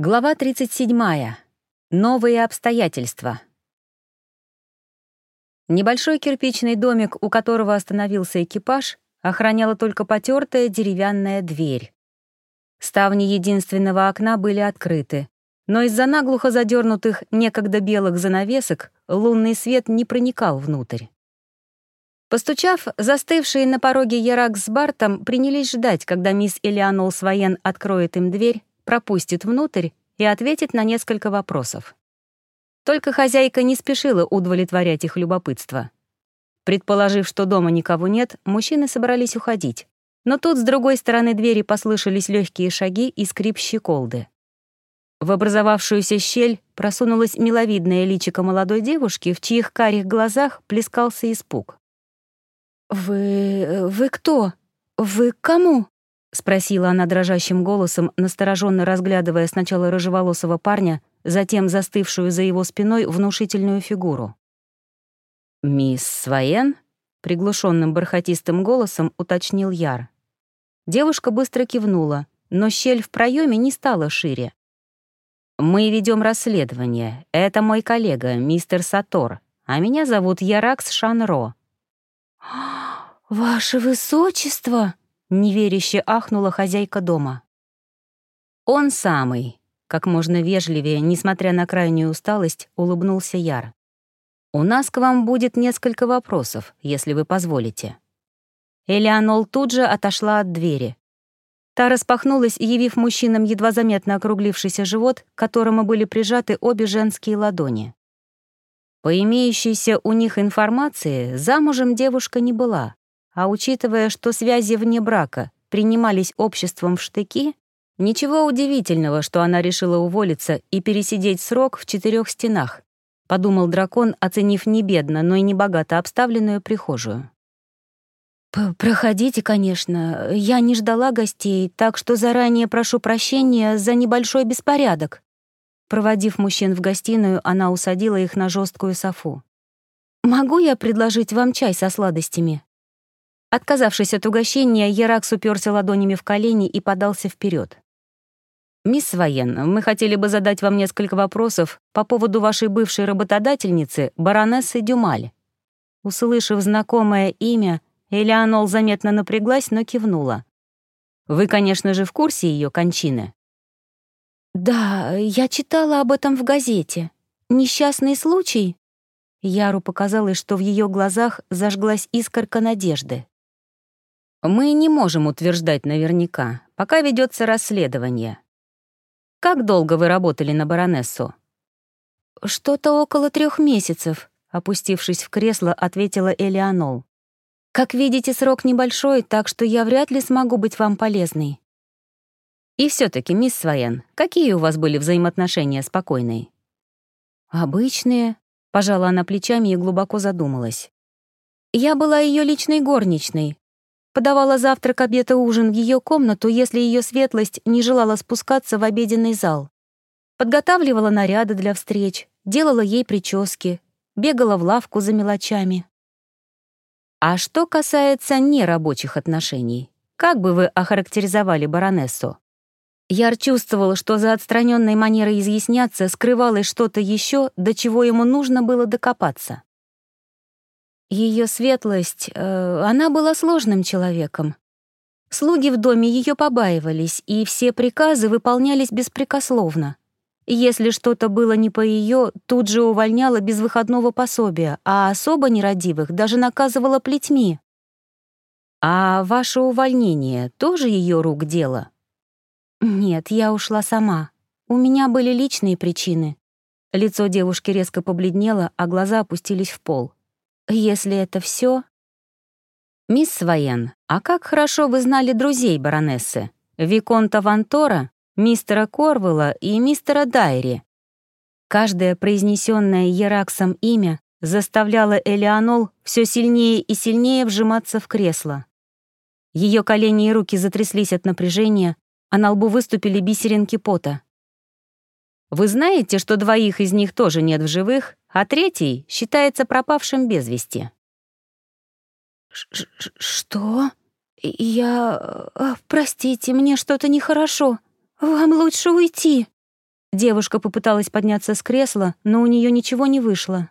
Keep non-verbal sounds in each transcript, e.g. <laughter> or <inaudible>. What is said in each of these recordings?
Глава 37. Новые обстоятельства. Небольшой кирпичный домик, у которого остановился экипаж, охраняла только потертая деревянная дверь. Ставни единственного окна были открыты, но из-за наглухо задернутых некогда белых занавесок лунный свет не проникал внутрь. Постучав, застывшие на пороге Ярак с Бартом принялись ждать, когда мисс Элеонол Своен откроет им дверь пропустит внутрь и ответит на несколько вопросов. Только хозяйка не спешила удовлетворять их любопытство. Предположив, что дома никого нет, мужчины собрались уходить. Но тут с другой стороны двери послышались легкие шаги и скрип щеколды. В образовавшуюся щель просунулась миловидное личико молодой девушки, в чьих карих глазах плескался испуг. «Вы... вы кто? Вы к кому?» — спросила она дрожащим голосом, настороженно разглядывая сначала рыжеволосого парня, затем застывшую за его спиной внушительную фигуру. «Мисс Своен?» — приглушенным бархатистым голосом уточнил Яр. Девушка быстро кивнула, но щель в проеме не стала шире. «Мы ведем расследование. Это мой коллега, мистер Сатор, а меня зовут Яракс Шанро». «Ваше высочество!» Неверяще ахнула хозяйка дома. «Он самый», — как можно вежливее, несмотря на крайнюю усталость, улыбнулся Яр. «У нас к вам будет несколько вопросов, если вы позволите». Элеонол тут же отошла от двери. Та распахнулась, явив мужчинам едва заметно округлившийся живот, к которому были прижаты обе женские ладони. По имеющейся у них информации, замужем девушка не была, а учитывая, что связи вне брака принимались обществом в штыки, ничего удивительного, что она решила уволиться и пересидеть срок в четырех стенах, подумал дракон, оценив не бедно, но и не богато обставленную прихожую. «Проходите, конечно. Я не ждала гостей, так что заранее прошу прощения за небольшой беспорядок». Проводив мужчин в гостиную, она усадила их на жесткую софу. «Могу я предложить вам чай со сладостями?» Отказавшись от угощения, Яракс уперся ладонями в колени и подался вперед. «Мисс Воен, мы хотели бы задать вам несколько вопросов по поводу вашей бывшей работодательницы, баронессы Дюмаль». Услышав знакомое имя, Элеонол заметно напряглась, но кивнула. «Вы, конечно же, в курсе ее кончины?» «Да, я читала об этом в газете. Несчастный случай?» Яру показалось, что в ее глазах зажглась искорка надежды. Мы не можем утверждать наверняка, пока ведется расследование. Как долго вы работали на баронессу? Что-то около трех месяцев, опустившись в кресло, ответила Элеонол. Как видите, срок небольшой, так что я вряд ли смогу быть вам полезной. И все таки мисс Своен, какие у вас были взаимоотношения с покойной? Обычные, пожала она плечами и глубоко задумалась. Я была ее личной горничной, подавала завтрак, обед и ужин в ее комнату, если ее светлость не желала спускаться в обеденный зал. Подготавливала наряды для встреч, делала ей прически, бегала в лавку за мелочами. А что касается нерабочих отношений, как бы вы охарактеризовали баронессу? Яр чувствовал, что за отстраненной манерой изъясняться скрывалось что-то еще, до чего ему нужно было докопаться. Ее светлость, э, она была сложным человеком. Слуги в доме ее побаивались, и все приказы выполнялись беспрекословно. Если что-то было не по ее, тут же увольняла без выходного пособия, а особо нерадивых даже наказывала плетьми. «А ваше увольнение тоже ее рук дело?» «Нет, я ушла сама. У меня были личные причины». Лицо девушки резко побледнело, а глаза опустились в пол. Если это все, «Мисс Своен, а как хорошо вы знали друзей баронессы? Виконта Вантора, мистера Корвелла и мистера Дайри?» Каждое произнесенное Ераксом имя заставляло Элеонол все сильнее и сильнее вжиматься в кресло. Ее колени и руки затряслись от напряжения, а на лбу выступили бисеринки пота. «Вы знаете, что двоих из них тоже нет в живых, а третий считается пропавшим без вести. «Что? Я... Простите, мне что-то нехорошо. Вам лучше уйти». Девушка попыталась подняться с кресла, но у нее ничего не вышло.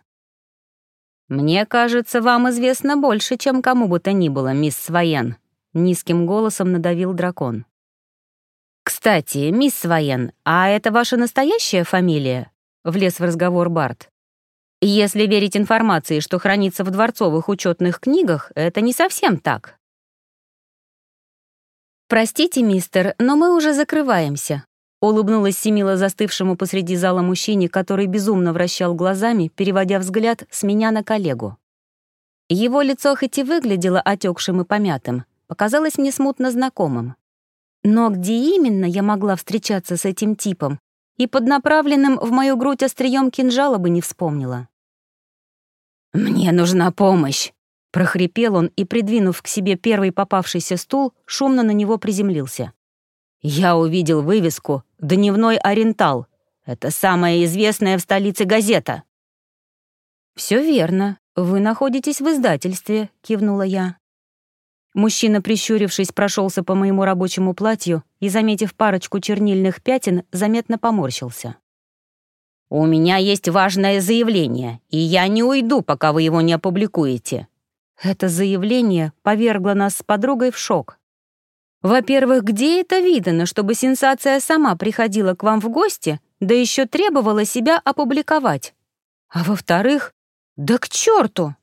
«Мне кажется, вам известно больше, чем кому бы то ни было, мисс Своен», — низким голосом надавил дракон. «Кстати, мисс Своен, а это ваша настоящая фамилия?» — влез в разговор Барт. «Если верить информации, что хранится в дворцовых учетных книгах, это не совсем так». «Простите, мистер, но мы уже закрываемся», Улыбнулась Семила застывшему посреди зала мужчине, который безумно вращал глазами, переводя взгляд с меня на коллегу. Его лицо хоть и выглядело отекшим и помятым, показалось мне смутно знакомым. Но где именно я могла встречаться с этим типом, и под направленным в мою грудь острием кинжала бы не вспомнила. «Мне нужна помощь!» — прохрипел он и, придвинув к себе первый попавшийся стул, шумно на него приземлился. Я увидел вывеску «Дневной Ориентал». Это самая известная в столице газета. Все верно. Вы находитесь в издательстве», — кивнула я. Мужчина, прищурившись, прошелся по моему рабочему платью и, заметив парочку чернильных пятен, заметно поморщился. «У меня есть важное заявление, и я не уйду, пока вы его не опубликуете». Это заявление повергло нас с подругой в шок. Во-первых, где это видано, чтобы сенсация сама приходила к вам в гости, да еще требовала себя опубликовать? А во-вторых, да к черту!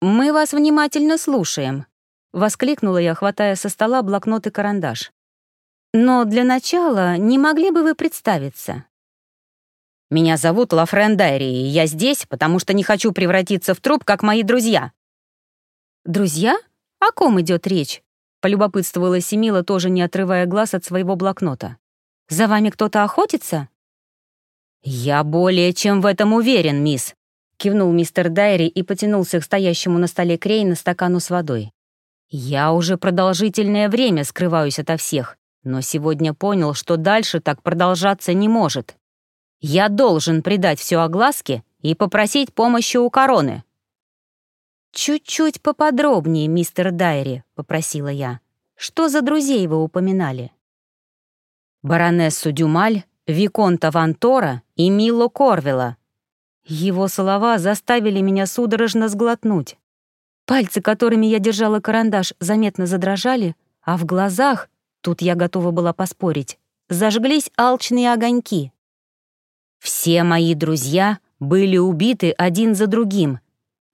«Мы вас внимательно слушаем», — воскликнула я, хватая со стола блокнот и карандаш. «Но для начала не могли бы вы представиться?» «Меня зовут Лафрен Дайри, и я здесь, потому что не хочу превратиться в труп, как мои друзья». «Друзья? О ком идет речь?» Полюбопытствовала Семила, тоже не отрывая глаз от своего блокнота. «За вами кто-то охотится?» «Я более чем в этом уверен, мисс», — кивнул мистер Дайри и потянулся к стоящему на столе Крейна стакану с водой. «Я уже продолжительное время скрываюсь ото всех, но сегодня понял, что дальше так продолжаться не может. Я должен придать все огласке и попросить помощи у короны». «Чуть-чуть поподробнее, мистер Дайри», — попросила я. «Что за друзей вы упоминали?» «Баронессу Дюмаль, Виконта Вантора и Мило Корвела». Его слова заставили меня судорожно сглотнуть. Пальцы, которыми я держала карандаш, заметно задрожали, а в глазах, тут я готова была поспорить, зажглись алчные огоньки. «Все мои друзья были убиты один за другим»,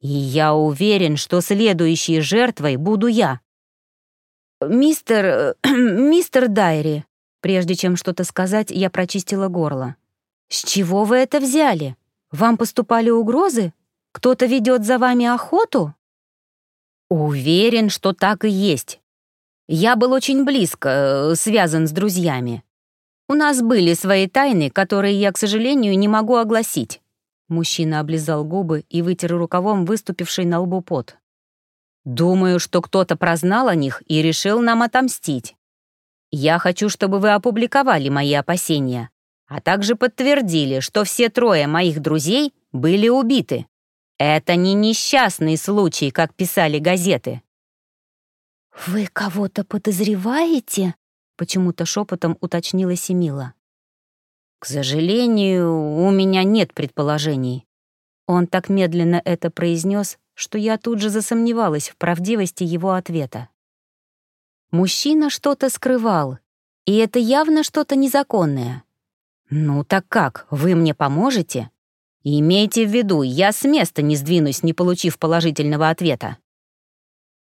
и я уверен, что следующей жертвой буду я. «Мистер... <clears throat> мистер Дайри», прежде чем что-то сказать, я прочистила горло. «С чего вы это взяли? Вам поступали угрозы? Кто-то ведет за вами охоту?» «Уверен, что так и есть. Я был очень близко э, связан с друзьями. У нас были свои тайны, которые я, к сожалению, не могу огласить. Мужчина облизал губы и вытер рукавом выступивший на лбу пот. «Думаю, что кто-то прознал о них и решил нам отомстить. Я хочу, чтобы вы опубликовали мои опасения, а также подтвердили, что все трое моих друзей были убиты. Это не несчастный случай, как писали газеты». «Вы кого-то подозреваете?» — почему-то шепотом уточнила Семила. «К сожалению, у меня нет предположений». Он так медленно это произнес, что я тут же засомневалась в правдивости его ответа. Мужчина что-то скрывал, и это явно что-то незаконное. «Ну так как, вы мне поможете?» «Имейте в виду, я с места не сдвинусь, не получив положительного ответа».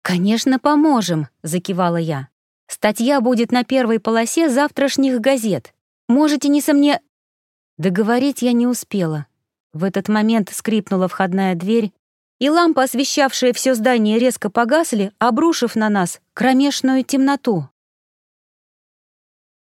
«Конечно, поможем», — закивала я. «Статья будет на первой полосе завтрашних газет. Можете не сомне...» Договорить я не успела. В этот момент скрипнула входная дверь, и лампы, освещавшие все здание, резко погасли, обрушив на нас кромешную темноту.